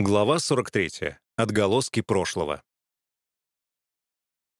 Глава 43. Отголоски прошлого.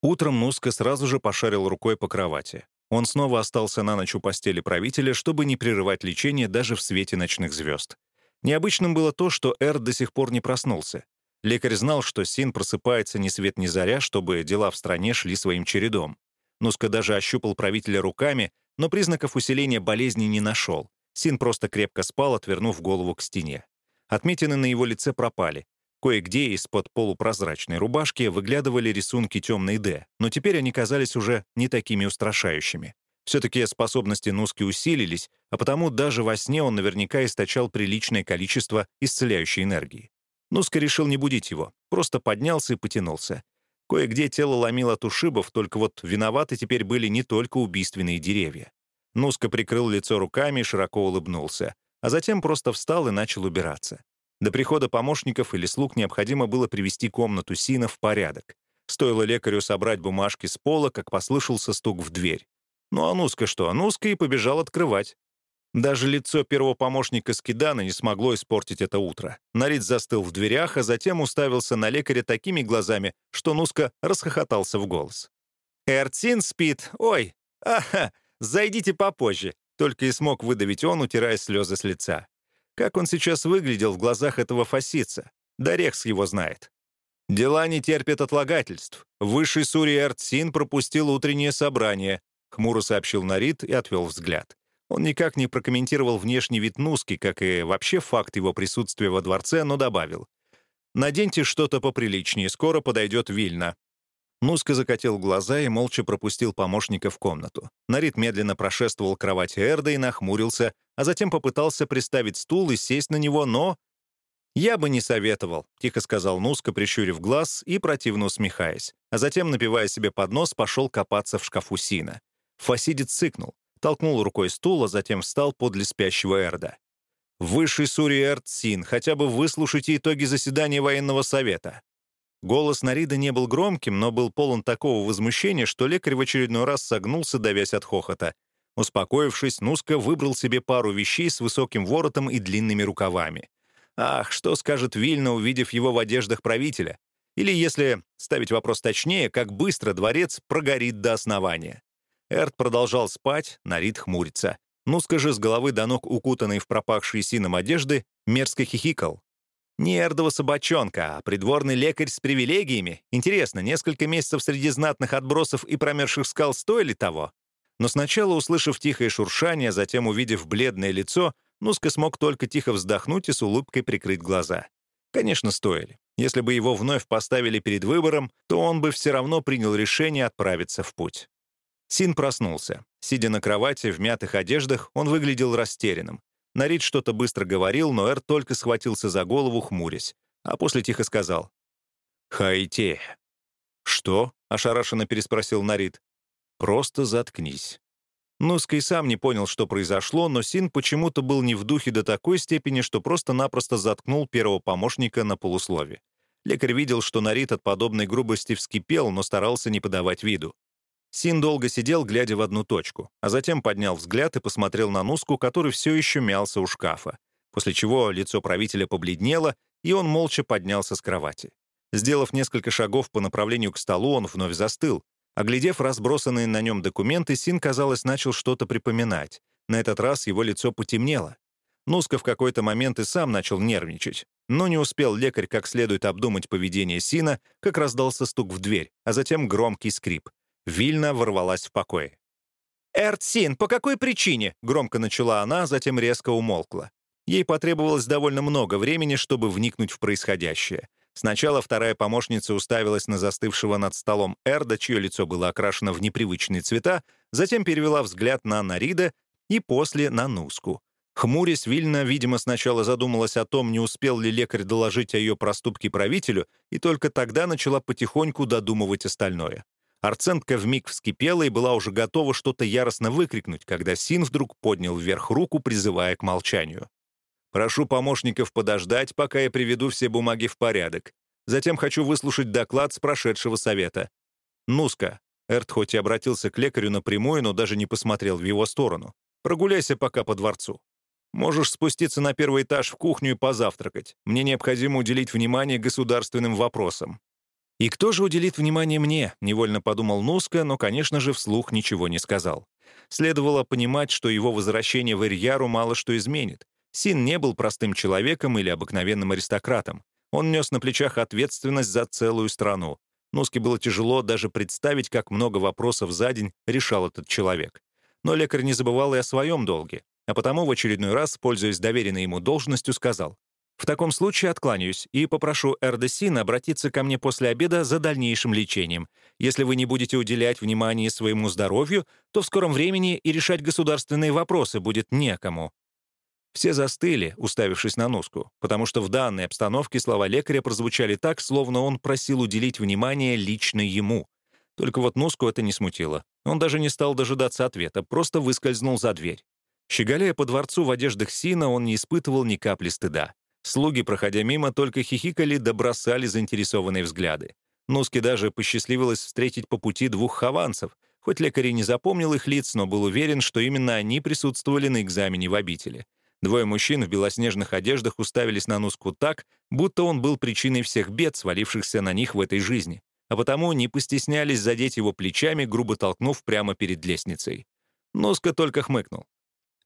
Утром Нуска сразу же пошарил рукой по кровати. Он снова остался на ночь у постели правителя, чтобы не прерывать лечение даже в свете ночных звезд. Необычным было то, что Эр до сих пор не проснулся. Лекарь знал, что Син просыпается ни свет ни заря, чтобы дела в стране шли своим чередом. Нуска даже ощупал правителя руками, но признаков усиления болезни не нашел. Син просто крепко спал, отвернув голову к стене. Отметины на его лице пропали. Кое-где из-под полупрозрачной рубашки выглядывали рисунки темной «Д», но теперь они казались уже не такими устрашающими. Все-таки способности Нуски усилились, а потому даже во сне он наверняка источал приличное количество исцеляющей энергии. Нуска решил не будить его, просто поднялся и потянулся. Кое-где тело ломило от ушибов, только вот виноваты теперь были не только убийственные деревья. Нуска прикрыл лицо руками и широко улыбнулся а затем просто встал и начал убираться. До прихода помощников или слуг необходимо было привести комнату Сина в порядок. Стоило лекарю собрать бумажки с пола, как послышался стук в дверь. Ну а Нуска что? Нуска и побежал открывать. Даже лицо первого помощника Скидана не смогло испортить это утро. Нарид застыл в дверях, а затем уставился на лекаря такими глазами, что Нуска расхохотался в голос. «Эрцин спит. Ой, ага, зайдите попозже. Только и смог выдавить он, утирая слезы с лица. Как он сейчас выглядел в глазах этого фасица? Да Рекс его знает. Дела не терпят отлагательств. Высший Сури Эртсин пропустил утреннее собрание, хмуро сообщил Нарит и отвел взгляд. Он никак не прокомментировал внешний вид Нуски, как и вообще факт его присутствия во дворце, но добавил. «Наденьте что-то поприличнее, скоро подойдет Вильна. Нуска закатил глаза и молча пропустил помощника в комнату. Нарит медленно прошествовал к кровати Эрда и нахмурился, а затем попытался приставить стул и сесть на него, но... «Я бы не советовал», — тихо сказал Нуска, прищурив глаз и противно усмехаясь, а затем, напивая себе под нос, пошел копаться в шкафу Сина. Фасидец цыкнул, толкнул рукой стул, а затем встал подле спящего Эрда. «Высший Сури Эрд Син, хотя бы выслушайте итоги заседания военного совета. Голос Нарида не был громким, но был полон такого возмущения, что лекарь в очередной раз согнулся, давясь от хохота. Успокоившись, Нуска выбрал себе пару вещей с высоким воротом и длинными рукавами. Ах, что скажет Вильна, увидев его в одеждах правителя? Или, если ставить вопрос точнее, как быстро дворец прогорит до основания? Эрт продолжал спать, Нарид хмурится. Нуска же с головы до ног, укутанный в пропахшие сином одежды, мерзко хихикал. Не эрдова собачонка, а придворный лекарь с привилегиями. Интересно, несколько месяцев среди знатных отбросов и промерзших скал стоили того? Но сначала, услышав тихое шуршание, затем увидев бледное лицо, Нуска смог только тихо вздохнуть и с улыбкой прикрыть глаза. Конечно, стоили. Если бы его вновь поставили перед выбором, то он бы все равно принял решение отправиться в путь. Син проснулся. Сидя на кровати в мятых одеждах, он выглядел растерянным. Нарид что-то быстро говорил, но Эр только схватился за голову, хмурясь, а после тихо сказал. «Хайте». «Что?» — ошарашенно переспросил Нарид. «Просто заткнись». Нуска сам не понял, что произошло, но Син почему-то был не в духе до такой степени, что просто-напросто заткнул первого помощника на полуслове. Лекарь видел, что Нарид от подобной грубости вскипел, но старался не подавать виду. Син долго сидел, глядя в одну точку, а затем поднял взгляд и посмотрел на Нуску, который все еще мялся у шкафа, после чего лицо правителя побледнело, и он молча поднялся с кровати. Сделав несколько шагов по направлению к столу, он вновь застыл. Оглядев разбросанные на нем документы, Син, казалось, начал что-то припоминать. На этот раз его лицо потемнело. Нуска в какой-то момент и сам начал нервничать. Но не успел лекарь как следует обдумать поведение Сина, как раздался стук в дверь, а затем громкий скрип. Вильна ворвалась в покой. «Эртсин, по какой причине?» — громко начала она, затем резко умолкла. Ей потребовалось довольно много времени, чтобы вникнуть в происходящее. Сначала вторая помощница уставилась на застывшего над столом Эрда, чье лицо было окрашено в непривычные цвета, затем перевела взгляд на Нарида и после на Нуску. Хмурясь, Вильна, видимо, сначала задумалась о том, не успел ли лекарь доложить о ее проступке правителю, и только тогда начала потихоньку додумывать остальное. Арцентка вмиг вскипела и была уже готова что-то яростно выкрикнуть, когда Син вдруг поднял вверх руку, призывая к молчанию. «Прошу помощников подождать, пока я приведу все бумаги в порядок. Затем хочу выслушать доклад с прошедшего совета. Нуска». Эрт хоть и обратился к лекарю напрямую, но даже не посмотрел в его сторону. «Прогуляйся пока по дворцу». Можешь спуститься на первый этаж в кухню и позавтракать. Мне необходимо уделить внимание государственным вопросам». «И кто же уделит внимание мне?» — невольно подумал Нуска, но, конечно же, вслух ничего не сказал. Следовало понимать, что его возвращение в Ирьяру мало что изменит. Син не был простым человеком или обыкновенным аристократом. Он нес на плечах ответственность за целую страну. Нуске было тяжело даже представить, как много вопросов за день решал этот человек. Но лекарь не забывал и о своем долге, а потому в очередной раз, пользуясь доверенной ему должностью, сказал, «В таком случае откланяюсь и попрошу Эрдесин обратиться ко мне после обеда за дальнейшим лечением. Если вы не будете уделять внимание своему здоровью, то в скором времени и решать государственные вопросы будет некому». Все застыли, уставившись на Нуску, потому что в данной обстановке слова лекаря прозвучали так, словно он просил уделить внимание лично ему. Только вот Нуску это не смутило. Он даже не стал дожидаться ответа, просто выскользнул за дверь. Щеголяя по дворцу в одеждах Сина, он не испытывал ни капли стыда. Слуги, проходя мимо, только хихикали да бросали заинтересованные взгляды. Нуске даже посчастливилось встретить по пути двух хованцев, хоть лекарь и не запомнил их лиц, но был уверен, что именно они присутствовали на экзамене в обители. Двое мужчин в белоснежных одеждах уставились на Нуску так, будто он был причиной всех бед, свалившихся на них в этой жизни, а потому не постеснялись задеть его плечами, грубо толкнув прямо перед лестницей. Нуска только хмыкнул.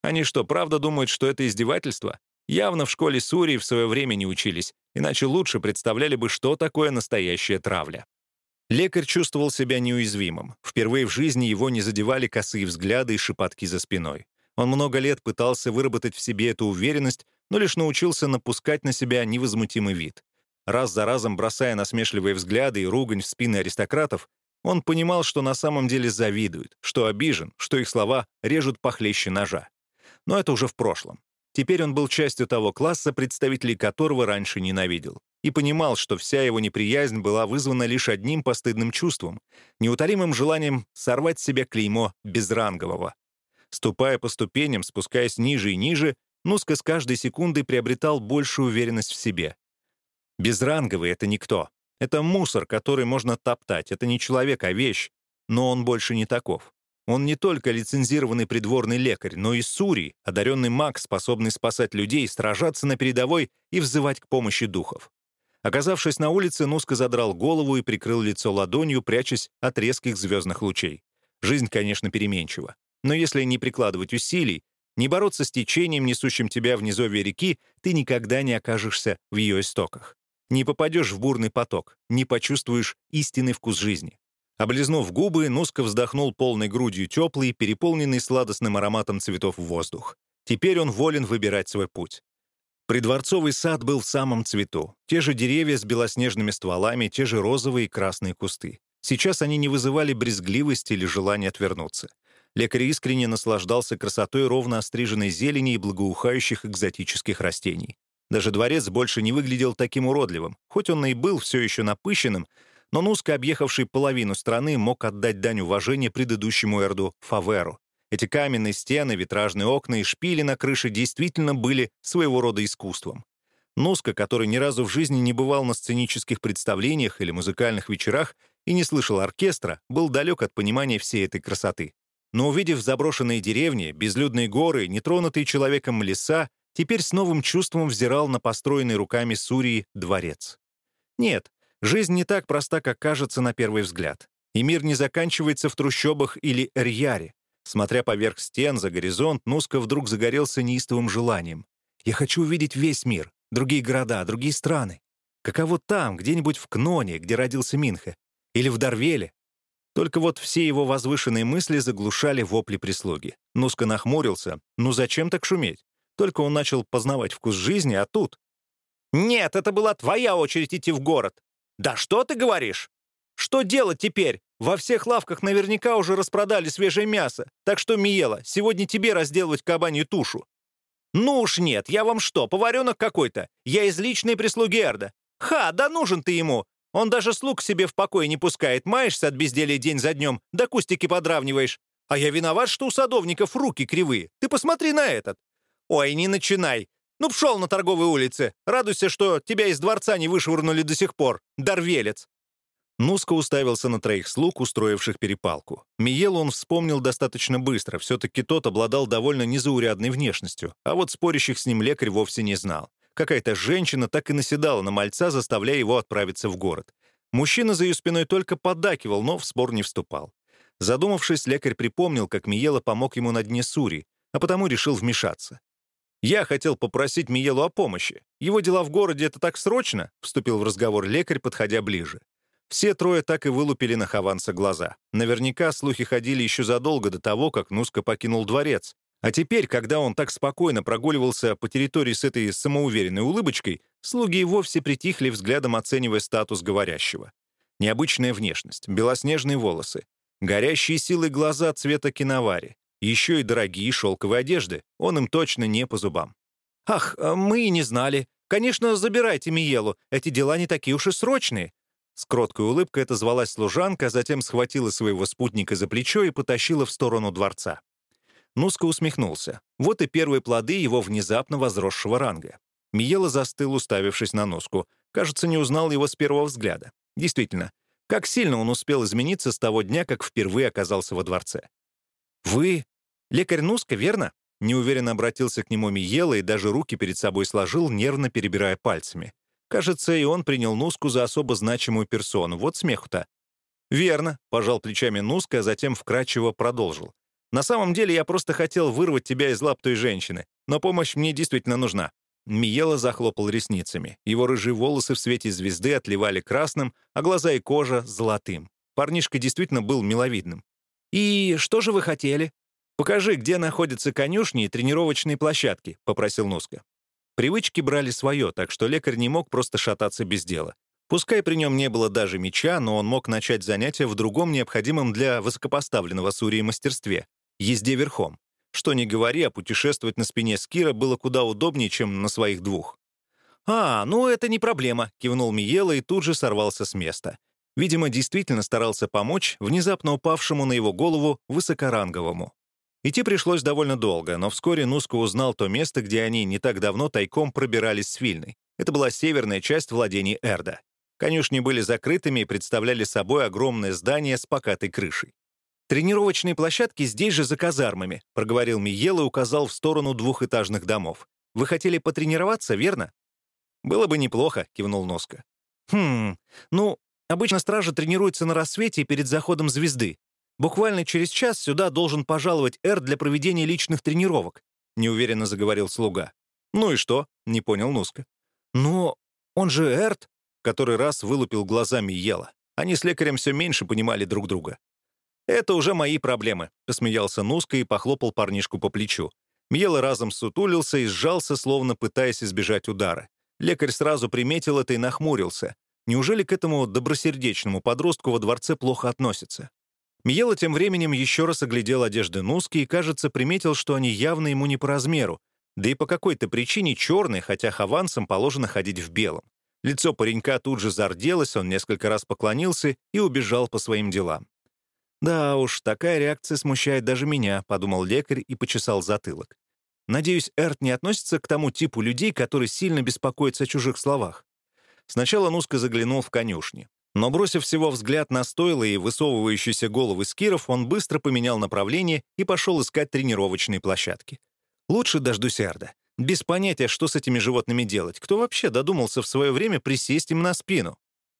Они что, правда думают, что это издевательство? Явно в школе Сурии в свое время не учились, иначе лучше представляли бы, что такое настоящая травля. Лекарь чувствовал себя неуязвимым. Впервые в жизни его не задевали косые взгляды и шепотки за спиной. Он много лет пытался выработать в себе эту уверенность, но лишь научился напускать на себя невозмутимый вид. Раз за разом бросая насмешливые взгляды и ругань в спины аристократов, он понимал, что на самом деле завидует, что обижен, что их слова режут похлеще ножа но это уже в прошлом. Теперь он был частью того класса, представителей которого раньше ненавидел, и понимал, что вся его неприязнь была вызвана лишь одним постыдным чувством — неутолимым желанием сорвать с себя клеймо безрангового. Ступая по ступеням, спускаясь ниже и ниже, Нуска с каждой секундой приобретал большую уверенность в себе. Безранговый — это никто. Это мусор, который можно топтать. Это не человек, а вещь. Но он больше не таков. Он не только лицензированный придворный лекарь, но и Сурий, одаренный маг, способный спасать людей, сражаться на передовой и взывать к помощи духов. Оказавшись на улице, Нуска задрал голову и прикрыл лицо ладонью, прячась от резких звездных лучей. Жизнь, конечно, переменчива. Но если не прикладывать усилий, не бороться с течением, несущим тебя в низовье реки, ты никогда не окажешься в ее истоках. Не попадешь в бурный поток, не почувствуешь истинный вкус жизни. Облизнув губы, Нуска вздохнул полной грудью теплый, переполненный сладостным ароматом цветов в воздух. Теперь он волен выбирать свой путь. Придворцовый сад был в самом цвету. Те же деревья с белоснежными стволами, те же розовые и красные кусты. Сейчас они не вызывали брезгливости или желания отвернуться. Лекарь искренне наслаждался красотой ровно остриженной зелени и благоухающих экзотических растений. Даже дворец больше не выглядел таким уродливым. Хоть он и был все еще напыщенным, но Нуска, объехавший половину страны, мог отдать дань уважения предыдущему Эрду Фаверу. Эти каменные стены, витражные окна и шпили на крыше действительно были своего рода искусством. Нуска, который ни разу в жизни не бывал на сценических представлениях или музыкальных вечерах и не слышал оркестра, был далек от понимания всей этой красоты. Но увидев заброшенные деревни, безлюдные горы, нетронутые человеком леса, теперь с новым чувством взирал на построенный руками Сурии дворец. Нет, Жизнь не так проста, как кажется на первый взгляд. И мир не заканчивается в трущобах или эрьяре. Смотря поверх стен, за горизонт, Нуска вдруг загорелся неистовым желанием. «Я хочу увидеть весь мир, другие города, другие страны. Каково там, где-нибудь в Кноне, где родился Минха, или в Дарвеле?» Только вот все его возвышенные мысли заглушали вопли прислуги. Нуска нахмурился. «Ну зачем так шуметь?» Только он начал познавать вкус жизни, а тут... «Нет, это была твоя очередь идти в город. «Да что ты говоришь? Что делать теперь? Во всех лавках наверняка уже распродали свежее мясо, так что, Миела, сегодня тебе разделывать кабанью тушу». «Ну уж нет, я вам что, поваренок какой-то? Я из личной прислуги Эрда. Ха, да нужен ты ему. Он даже слуг себе в покое не пускает, маешься от безделия день за днем, да кустики подравниваешь. А я виноват, что у садовников руки кривые. Ты посмотри на этот. Ой, не начинай. Ну, пшел на торговой улице. Радуйся, что тебя из дворца не вышвырнули до сих пор. Дарвелец. Нуско уставился на троих слуг, устроивших перепалку. Миелу он вспомнил достаточно быстро, все-таки тот обладал довольно незаурядной внешностью, а вот спорящих с ним лекарь вовсе не знал. Какая-то женщина так и наседала на мальца, заставляя его отправиться в город. Мужчина за ее спиной только поддакивал, но в спор не вступал. Задумавшись, лекарь припомнил, как Миела помог ему на дне Сури, а потому решил вмешаться. «Я хотел попросить Миелу о помощи. Его дела в городе — это так срочно?» — вступил в разговор лекарь, подходя ближе. Все трое так и вылупили на Хованса глаза. Наверняка слухи ходили еще задолго до того, как Нуска покинул дворец. А теперь, когда он так спокойно прогуливался по территории с этой самоуверенной улыбочкой, слуги и вовсе притихли, взглядом оценивая статус говорящего. Необычная внешность, белоснежные волосы, горящие силой глаза цвета киновари, еще и дорогие шелковые одежды. Он им точно не по зубам. «Ах, а мы и не знали. Конечно, забирайте Миелу. Эти дела не такие уж и срочные. С кроткой улыбкой отозвалась служанка, затем схватила своего спутника за плечо и потащила в сторону дворца. Нуска усмехнулся. Вот и первые плоды его внезапно возросшего ранга. Миела застыл, уставившись на Нуску. Кажется, не узнал его с первого взгляда. Действительно, как сильно он успел измениться с того дня, как впервые оказался во дворце. «Вы лекарь Нуска, верно?» Неуверенно обратился к нему Миела и даже руки перед собой сложил, нервно перебирая пальцами. Кажется, и он принял Нуску за особо значимую персону. Вот смеху-то. «Верно», — пожал плечами Нуска, а затем вкратчиво продолжил. «На самом деле я просто хотел вырвать тебя из лап той женщины, но помощь мне действительно нужна». Миела захлопал ресницами. Его рыжие волосы в свете звезды отливали красным, а глаза и кожа — золотым. Парнишка действительно был миловидным. «И что же вы хотели?» «Покажи, где находятся конюшни и тренировочные площадки», — попросил Нуска. Привычки брали свое, так что лекарь не мог просто шататься без дела. Пускай при нем не было даже меча, но он мог начать занятия в другом необходимом для высокопоставленного Сурии мастерстве — езде верхом. Что ни говори, а путешествовать на спине Скира было куда удобнее, чем на своих двух. «А, ну это не проблема», — кивнул Миела и тут же сорвался с места. Видимо, действительно старался помочь внезапно упавшему на его голову высокоранговому. Идти пришлось довольно долго, но вскоре Нуско узнал то место, где они не так давно тайком пробирались с Вильной. Это была северная часть владений Эрда. Конюшни были закрытыми и представляли собой огромное здание с покатой крышей. «Тренировочные площадки здесь же за казармами», — проговорил Миел и указал в сторону двухэтажных домов. «Вы хотели потренироваться, верно?» «Было бы неплохо», — кивнул Носка. «Хм, ну, обычно стража тренируется на рассвете перед заходом звезды. Буквально через час сюда должен пожаловать Эр для проведения личных тренировок», — неуверенно заговорил слуга. «Ну и что?» — не понял Нуска. «Но он же Эрт», — который раз вылупил глазами Ела. Они с лекарем все меньше понимали друг друга. «Это уже мои проблемы», — посмеялся Нуска и похлопал парнишку по плечу. Мьела разом сутулился и сжался, словно пытаясь избежать удара. Лекарь сразу приметил это и нахмурился. Неужели к этому добросердечному подростку во дворце плохо относятся? Миела тем временем еще раз оглядел одежды Нуски и, кажется, приметил, что они явно ему не по размеру, да и по какой-то причине черные, хотя хаванцам положено ходить в белом. Лицо паренька тут же зарделось, он несколько раз поклонился и убежал по своим делам. «Да уж, такая реакция смущает даже меня», — подумал лекарь и почесал затылок. «Надеюсь, Эрт не относится к тому типу людей, которые сильно беспокоятся о чужих словах». Сначала Нуска заглянул в конюшни. Но, бросив всего взгляд на стойло и высовывающиеся головы скиров, он быстро поменял направление и пошел искать тренировочные площадки. Лучше дождусь Эрда. Без понятия, что с этими животными делать. Кто вообще додумался в свое время присесть им на спину?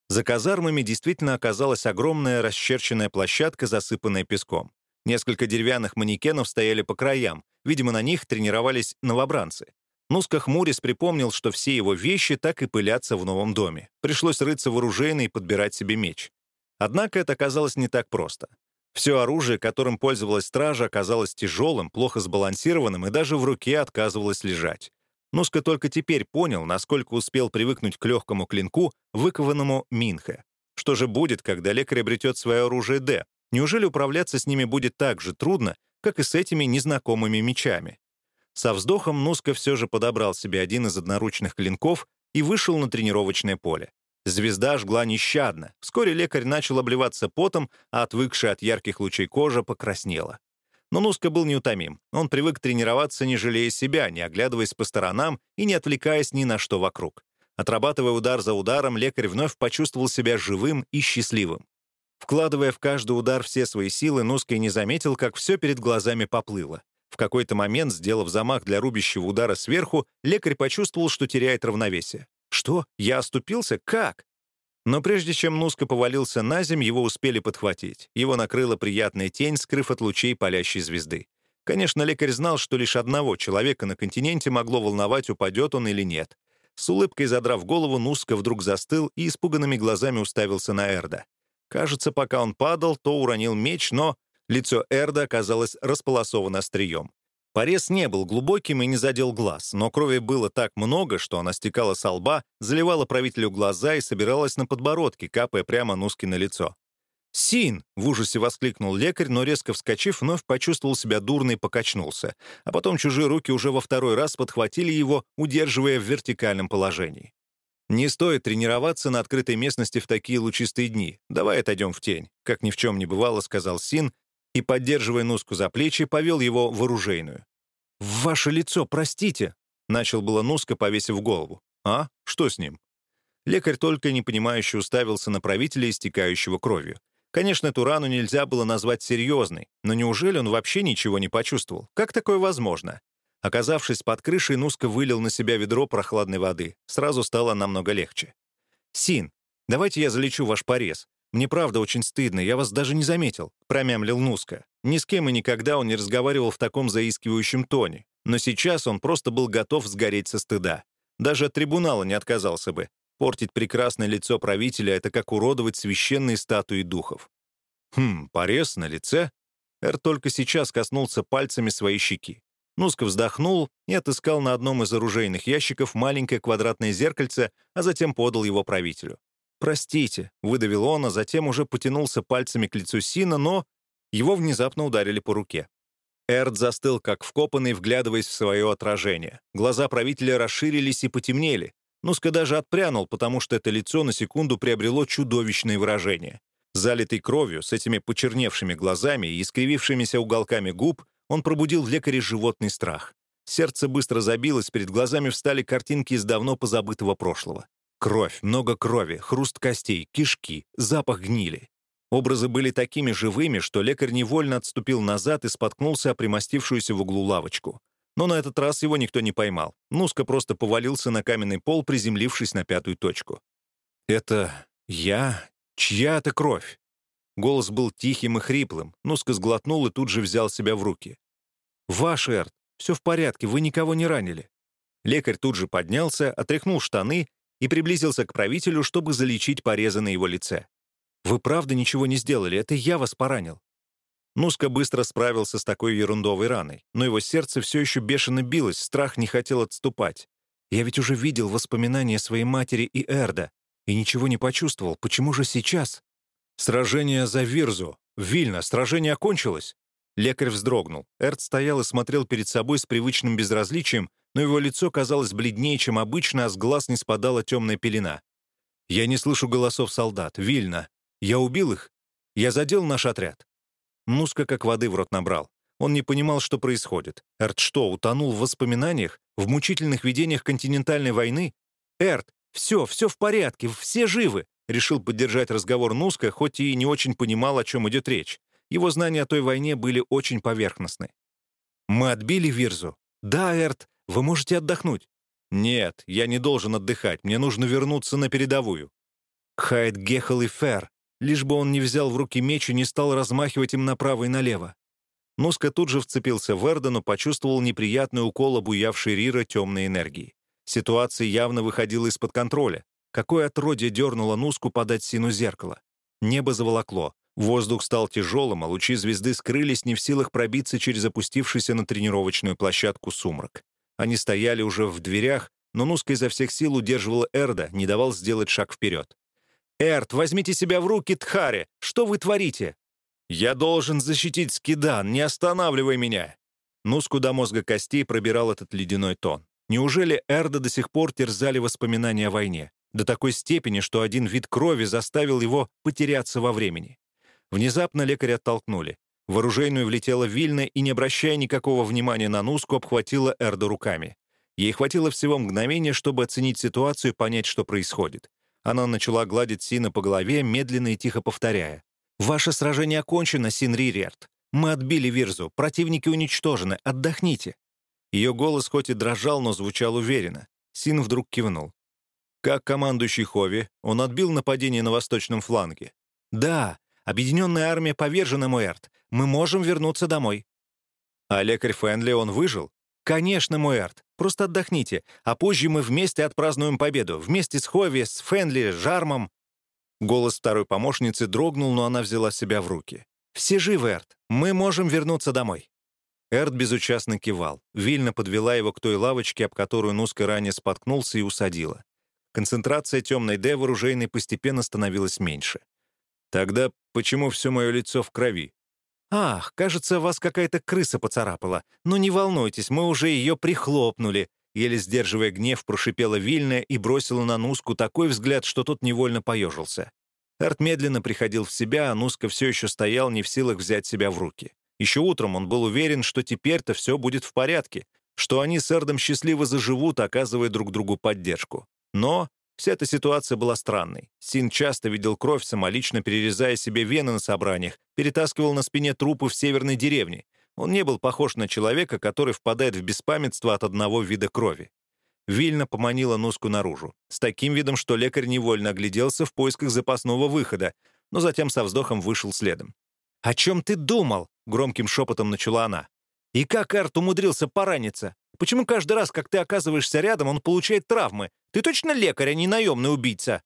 За казармами действительно оказалась огромная расчерченная площадка, засыпанная песком. Несколько деревянных манекенов стояли по краям. Видимо, на них тренировались новобранцы. Нуска хмурис припомнил, что все его вещи так и пылятся в новом доме. Пришлось рыться в оружейной и подбирать себе меч. Однако это оказалось не так просто. Все оружие, которым пользовалась стража, оказалось тяжелым, плохо сбалансированным и даже в руке отказывалось лежать. Нуска только теперь понял, насколько успел привыкнуть к легкому клинку, выкованному Минхе. Что же будет, когда лекарь обретет свое оружие Д? Неужели управляться с ними будет так же трудно, как и с этими незнакомыми мечами? Со вздохом Нуска все же подобрал себе один из одноручных клинков и вышел на тренировочное поле. Звезда жгла нещадно. Вскоре лекарь начал обливаться потом, а отвыкшая от ярких лучей кожа покраснела. Но Нуска был неутомим. Он привык тренироваться, не жалея себя, не оглядываясь по сторонам и не отвлекаясь ни на что вокруг. Отрабатывая удар за ударом, лекарь вновь почувствовал себя живым и счастливым. Вкладывая в каждый удар все свои силы, Нуской не заметил, как все перед глазами поплыло. В какой-то момент, сделав замах для рубящего удара сверху, лекарь почувствовал, что теряет равновесие. «Что? Я оступился? Как?» Но прежде чем Нуска повалился на земь, его успели подхватить. Его накрыла приятная тень, скрыв от лучей палящей звезды. Конечно, лекарь знал, что лишь одного человека на континенте могло волновать, упадет он или нет. С улыбкой задрав голову, Нуска вдруг застыл и испуганными глазами уставился на Эрда. Кажется, пока он падал, то уронил меч, но лицо Эрда оказалось располосовано острием. Порез не был глубоким и не задел глаз, но крови было так много, что она стекала со лба, заливала правителю глаза и собиралась на подбородке, капая прямо Нуски на лицо. «Син!» — в ужасе воскликнул лекарь, но, резко вскочив, вновь почувствовал себя дурно и покачнулся. А потом чужие руки уже во второй раз подхватили его, удерживая в вертикальном положении. «Не стоит тренироваться на открытой местности в такие лучистые дни. Давай отойдем в тень», — как ни в чем не бывало, сказал Син, и, поддерживая Нуску за плечи, повел его в оружейную. «В ваше лицо, простите!» — начал было Нуска, повесив голову. «А? Что с ним?» Лекарь только непонимающе уставился на правителя, истекающего кровью. Конечно, эту рану нельзя было назвать серьезной, но неужели он вообще ничего не почувствовал? Как такое возможно? Оказавшись под крышей, Нуска вылил на себя ведро прохладной воды. Сразу стало намного легче. «Син, давайте я залечу ваш порез. «Мне правда очень стыдно, я вас даже не заметил», — промямлил Нуска. Ни с кем и никогда он не разговаривал в таком заискивающем тоне. Но сейчас он просто был готов сгореть со стыда. Даже от трибунала не отказался бы. Портить прекрасное лицо правителя — это как уродовать священные статуи духов. Хм, порез на лице? Эр только сейчас коснулся пальцами своей щеки. Нуска вздохнул и отыскал на одном из оружейных ящиков маленькое квадратное зеркальце, а затем подал его правителю. «Простите», — выдавил он, а затем уже потянулся пальцами к лицу Сина, но его внезапно ударили по руке. Эрд застыл, как вкопанный, вглядываясь в свое отражение. Глаза правителя расширились и потемнели. Нуска даже отпрянул, потому что это лицо на секунду приобрело чудовищное выражение. Залитый кровью, с этими почерневшими глазами и искривившимися уголками губ, он пробудил в лекаре животный страх. Сердце быстро забилось, перед глазами встали картинки из давно позабытого прошлого. Кровь, много крови, хруст костей, кишки, запах гнили. Образы были такими живыми, что лекарь невольно отступил назад и споткнулся о примостившуюся в углу лавочку. Но на этот раз его никто не поймал. Нуска просто повалился на каменный пол, приземлившись на пятую точку. «Это я? Чья это кровь?» Голос был тихим и хриплым. Нуска сглотнул и тут же взял себя в руки. «Ваш, Эрт, все в порядке, вы никого не ранили». Лекарь тут же поднялся, отряхнул штаны и приблизился к правителю, чтобы залечить порезы на его лице. «Вы правда ничего не сделали, это я вас поранил». Нуска быстро справился с такой ерундовой раной, но его сердце все еще бешено билось, страх не хотел отступать. Я ведь уже видел воспоминания своей матери и Эрда, и ничего не почувствовал. Почему же сейчас? Сражение за Вирзу. Вильно, сражение окончилось. Лекарь вздрогнул. Эрд стоял и смотрел перед собой с привычным безразличием, но его лицо казалось бледнее, чем обычно, а с глаз не спадала темная пелена. «Я не слышу голосов солдат. Вильно. Я убил их. Я задел наш отряд». Муска как воды в рот набрал. Он не понимал, что происходит. Эрт что, утонул в воспоминаниях, в мучительных видениях континентальной войны? Эрт, все, все в порядке, все живы. Решил поддержать разговор Нуска, хоть и не очень понимал, о чем идет речь. Его знания о той войне были очень поверхностны. «Мы отбили Вирзу?» «Да, Эрт, вы можете отдохнуть». «Нет, я не должен отдыхать, мне нужно вернуться на передовую». Хайд Гехел и Фер, лишь бы он не взял в руки меч и не стал размахивать им направо и налево. Нуска тут же вцепился в Эрда, но почувствовал неприятный укол обуявшей Рира темной энергии. Ситуация явно выходила из-под контроля. Какое отродье дернуло Нуску подать Сину зеркало? Небо заволокло. Воздух стал тяжелым, а лучи звезды скрылись не в силах пробиться через опустившийся на тренировочную площадку сумрак. Они стояли уже в дверях, но Нуска изо всех сил удерживал Эрда, не давал сделать шаг вперед. «Эрд, возьмите себя в руки, Тхари! Что вы творите?» «Я должен защитить Скидан, не останавливай меня!» Нуску до мозга костей пробирал этот ледяной тон. Неужели Эрда до сих пор терзали воспоминания о войне? До такой степени, что один вид крови заставил его потеряться во времени. Внезапно лекаря оттолкнули. В оружейную влетела Вильна и, не обращая никакого внимания на Нуску, обхватила Эрда руками. Ей хватило всего мгновения, чтобы оценить ситуацию и понять, что происходит. Она начала гладить Сина по голове, медленно и тихо повторяя. «Ваше сражение окончено, Син Ририард. Мы отбили Вирзу, противники уничтожены, отдохните». Ее голос хоть и дрожал, но звучал уверенно. Син вдруг кивнул. Как командующий Хови, он отбил нападение на восточном фланге. «Да, объединенная армия повержена, Муэрт. Мы можем вернуться домой». «А лекарь Фенли, он выжил?» «Конечно, Муэрт. Просто отдохните, а позже мы вместе отпразднуем победу. Вместе с Хови, с Фенли, Жармом». Голос второй помощницы дрогнул, но она взяла себя в руки. «Все живы, Эрт. Мы можем вернуться домой». Эрт безучастно кивал. Вильна подвела его к той лавочке, об которую Нуска ранее споткнулся и усадила. Концентрация темной Д в постепенно становилась меньше. «Тогда почему все мое лицо в крови?» «Ах, кажется, вас какая-то крыса поцарапала. Но не волнуйтесь, мы уже ее прихлопнули». Еле сдерживая гнев, прошипела Вильна и бросила на Нуску такой взгляд, что тот невольно поежился. Эрт медленно приходил в себя, а Нуска все еще стоял, не в силах взять себя в руки. Еще утром он был уверен, что теперь-то все будет в порядке, что они с Эрдом счастливо заживут, оказывая друг другу поддержку. Но вся эта ситуация была странной. Син часто видел кровь, самолично перерезая себе вены на собраниях, перетаскивал на спине трупы в северной деревне. Он не был похож на человека, который впадает в беспамятство от одного вида крови. Вильна поманила Нуску наружу, с таким видом, что лекарь невольно огляделся в поисках запасного выхода, но затем со вздохом вышел следом. «О чем ты думал?» — громким шепотом начала она. «И как Эрт умудрился пораниться? Почему каждый раз, как ты оказываешься рядом, он получает травмы? Ты точно лекарь, а не наемный убийца?»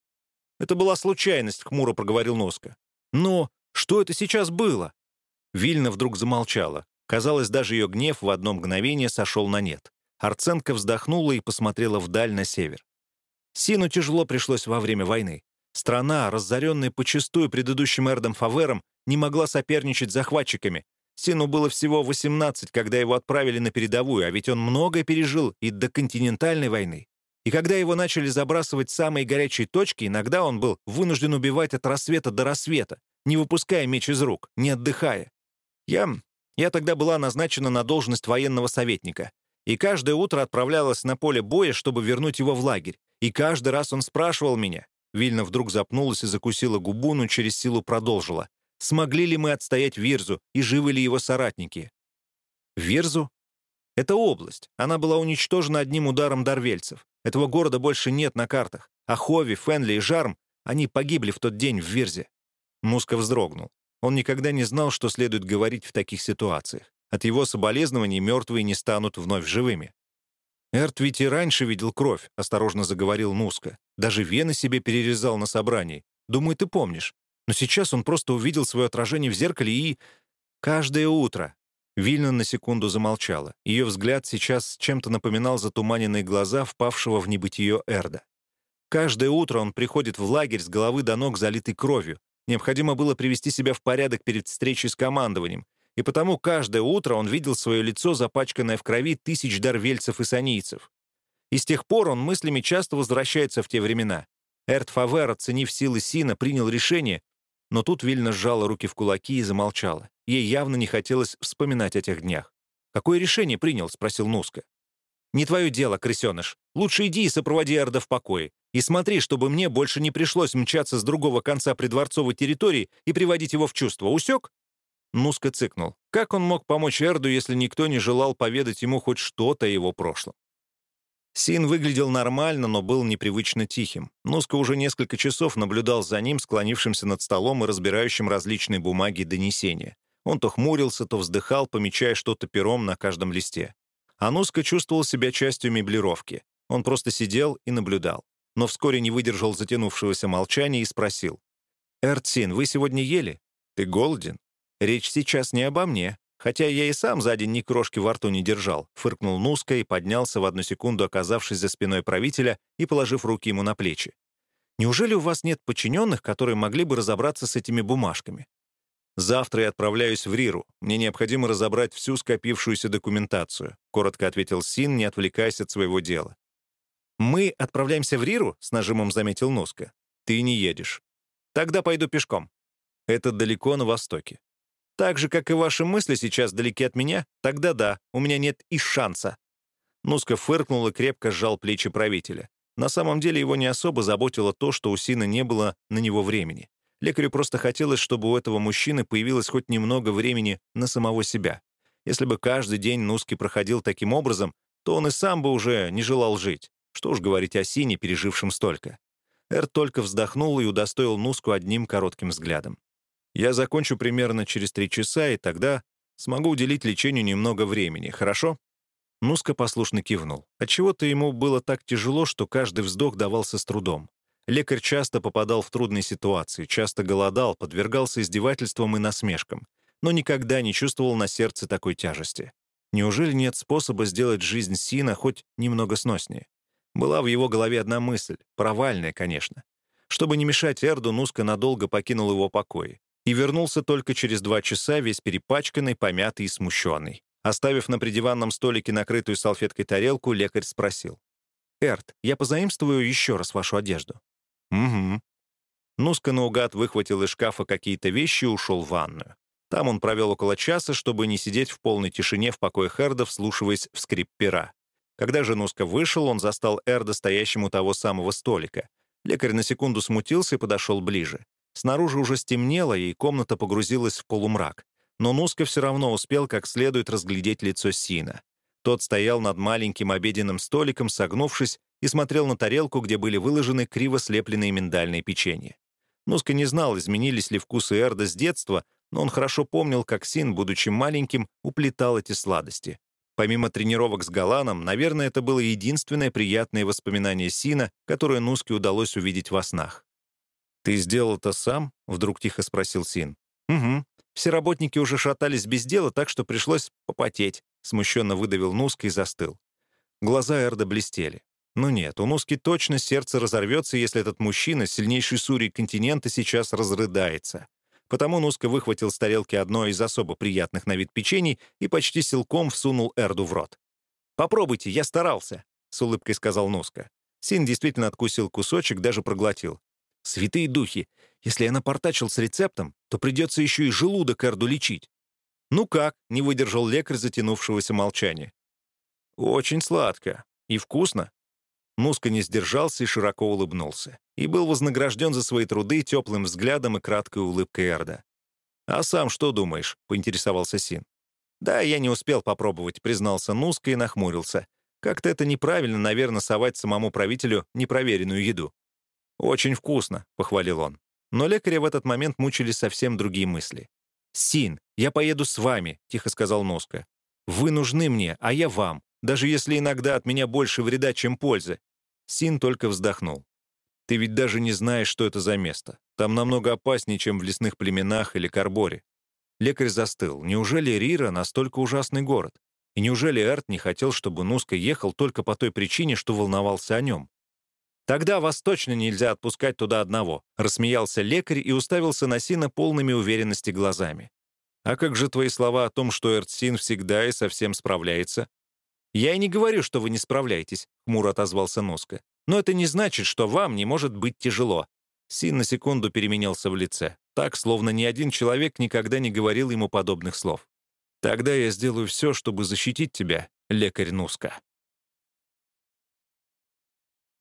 «Это была случайность», — хмуро проговорил Носка. «Но что это сейчас было?» Вильна вдруг замолчала. Казалось, даже ее гнев в одно мгновение сошел на нет. Арценко вздохнула и посмотрела вдаль на север. Сину тяжело пришлось во время войны. Страна, разоренная почастую предыдущим Эрдом Фавером, не могла соперничать с захватчиками. Сину было всего 18, когда его отправили на передовую, а ведь он многое пережил и до континентальной войны. И когда его начали забрасывать самые горячие точки, иногда он был вынужден убивать от рассвета до рассвета, не выпуская меч из рук, не отдыхая. Я... я тогда была назначена на должность военного советника. И каждое утро отправлялась на поле боя, чтобы вернуть его в лагерь. И каждый раз он спрашивал меня. Вильна вдруг запнулась и закусила губу, но через силу продолжила. Смогли ли мы отстоять Вирзу и живы ли его соратники? Вирзу? Это область. Она была уничтожена одним ударом дарвельцев. Этого города больше нет на картах. А Хови, Фенли и Жарм, они погибли в тот день в Вирзе. Муска вздрогнул. Он никогда не знал, что следует говорить в таких ситуациях. От его соболезнований мертвые не станут вновь живыми. «Эрт ведь и раньше видел кровь», — осторожно заговорил Муска. «Даже вены себе перерезал на собрании. Думаю, ты помнишь. Но сейчас он просто увидел свое отражение в зеркале и... Каждое утро. Вильна на секунду замолчала. Ее взгляд сейчас чем-то напоминал затуманенные глаза впавшего в небытие Эрда. Каждое утро он приходит в лагерь с головы до ног, залитой кровью. Необходимо было привести себя в порядок перед встречей с командованием. И потому каждое утро он видел свое лицо, запачканное в крови тысяч дарвельцев и санийцев. И с тех пор он мыслями часто возвращается в те времена. Эрт Фавер, оценив силы Сина, принял решение но тут Вильна сжала руки в кулаки и замолчала. Ей явно не хотелось вспоминать о тех днях. «Какое решение принял?» — спросил Нуска. «Не твое дело, крысеныш. Лучше иди и сопроводи Эрда в покое. И смотри, чтобы мне больше не пришлось мчаться с другого конца придворцовой территории и приводить его в чувство. Усек?» Нуска цыкнул. Как он мог помочь Эрду, если никто не желал поведать ему хоть что-то о его прошлом? Син выглядел нормально, но был непривычно тихим. Нуска уже несколько часов наблюдал за ним, склонившимся над столом и разбирающим различные бумаги и донесения. Он то хмурился, то вздыхал, помечая что-то пером на каждом листе. А Нуска чувствовал себя частью меблировки. Он просто сидел и наблюдал. Но вскоре не выдержал затянувшегося молчания и спросил. «Эртсин, вы сегодня ели? Ты голоден? Речь сейчас не обо мне. Хотя я и сам за день ни крошки во рту не держал, фыркнул Нуска и поднялся в одну секунду, оказавшись за спиной правителя и положив руки ему на плечи. «Неужели у вас нет подчиненных, которые могли бы разобраться с этими бумажками?» «Завтра я отправляюсь в Риру. Мне необходимо разобрать всю скопившуюся документацию», — коротко ответил Син, не отвлекаясь от своего дела. «Мы отправляемся в Риру?» — с нажимом заметил Нуска. «Ты не едешь. Тогда пойду пешком. Это далеко на востоке. Так же, как и ваши мысли сейчас далеки от меня, тогда да, у меня нет и шанса. Нуска фыркнул и крепко сжал плечи правителя. На самом деле его не особо заботило то, что у Сина не было на него времени. Лекарю просто хотелось, чтобы у этого мужчины появилось хоть немного времени на самого себя. Если бы каждый день Нуски проходил таким образом, то он и сам бы уже не желал жить. Что уж говорить о Сине, пережившем столько. Эр только вздохнул и удостоил Нуску одним коротким взглядом. «Я закончу примерно через три часа, и тогда смогу уделить лечению немного времени, хорошо?» Нуска послушно кивнул. Отчего-то ему было так тяжело, что каждый вздох давался с трудом. Лекарь часто попадал в трудные ситуации, часто голодал, подвергался издевательствам и насмешкам, но никогда не чувствовал на сердце такой тяжести. Неужели нет способа сделать жизнь Сина хоть немного сноснее? Была в его голове одна мысль, провальная, конечно. Чтобы не мешать Эрду, Нуска надолго покинул его покои и вернулся только через два часа, весь перепачканный, помятый и смущенный. Оставив на придиванном столике накрытую салфеткой тарелку, лекарь спросил. «Эрд, я позаимствую еще раз вашу одежду?» «Угу». Нуска наугад выхватил из шкафа какие-то вещи и ушел в ванную. Там он провел около часа, чтобы не сидеть в полной тишине в покое Херда, вслушиваясь в скрип пера. Когда же Нуска вышел, он застал Эрда стоящим у того самого столика. Лекарь на секунду смутился и подошел ближе. Снаружи уже стемнело, и комната погрузилась в полумрак. Но Нуска все равно успел как следует разглядеть лицо Сина. Тот стоял над маленьким обеденным столиком, согнувшись, и смотрел на тарелку, где были выложены криво слепленные миндальные печенья. Нуска не знал, изменились ли вкусы Эрда с детства, но он хорошо помнил, как Син, будучи маленьким, уплетал эти сладости. Помимо тренировок с Галаном, наверное, это было единственное приятное воспоминание Сина, которое Нуске удалось увидеть во снах. «Ты сделал это сам?» — вдруг тихо спросил Син. «Угу. Все работники уже шатались без дела, так что пришлось попотеть», — смущенно выдавил Нуска и застыл. Глаза Эрда блестели. Ну нет, у Нуски точно сердце разорвется, если этот мужчина, сильнейший сурий континента, сейчас разрыдается. Потому Нуска выхватил с тарелки одно из особо приятных на вид печений и почти силком всунул Эрду в рот. «Попробуйте, я старался», — с улыбкой сказал Нуска. Син действительно откусил кусочек, даже проглотил. «Святые духи, если я напортачил с рецептом, то придется еще и желудок Эрду лечить». «Ну как?» — не выдержал лекарь затянувшегося молчания. «Очень сладко. И вкусно. Муска не сдержался и широко улыбнулся. И был вознагражден за свои труды теплым взглядом и краткой улыбкой Эрда. «А сам что думаешь?» — поинтересовался Син. «Да, я не успел попробовать», — признался Нуска и нахмурился. «Как-то это неправильно, наверное, совать самому правителю непроверенную еду». «Очень вкусно», — похвалил он. Но лекаря в этот момент мучили совсем другие мысли. «Син, я поеду с вами», — тихо сказал Нуска. «Вы нужны мне, а я вам даже если иногда от меня больше вреда, чем пользы». Син только вздохнул. «Ты ведь даже не знаешь, что это за место. Там намного опаснее, чем в лесных племенах или Карборе». Лекарь застыл. Неужели Рира настолько ужасный город? И неужели Эрт не хотел, чтобы Нуска ехал только по той причине, что волновался о нем? «Тогда вас точно нельзя отпускать туда одного», — рассмеялся лекарь и уставился на Сина полными уверенности глазами. «А как же твои слова о том, что Эртсин всегда и совсем справляется? «Я и не говорю, что вы не справляетесь», — хмуро отозвался Нуска. «Но это не значит, что вам не может быть тяжело». Син на секунду переменился в лице, так, словно ни один человек никогда не говорил ему подобных слов. «Тогда я сделаю все, чтобы защитить тебя, лекарь Нуска».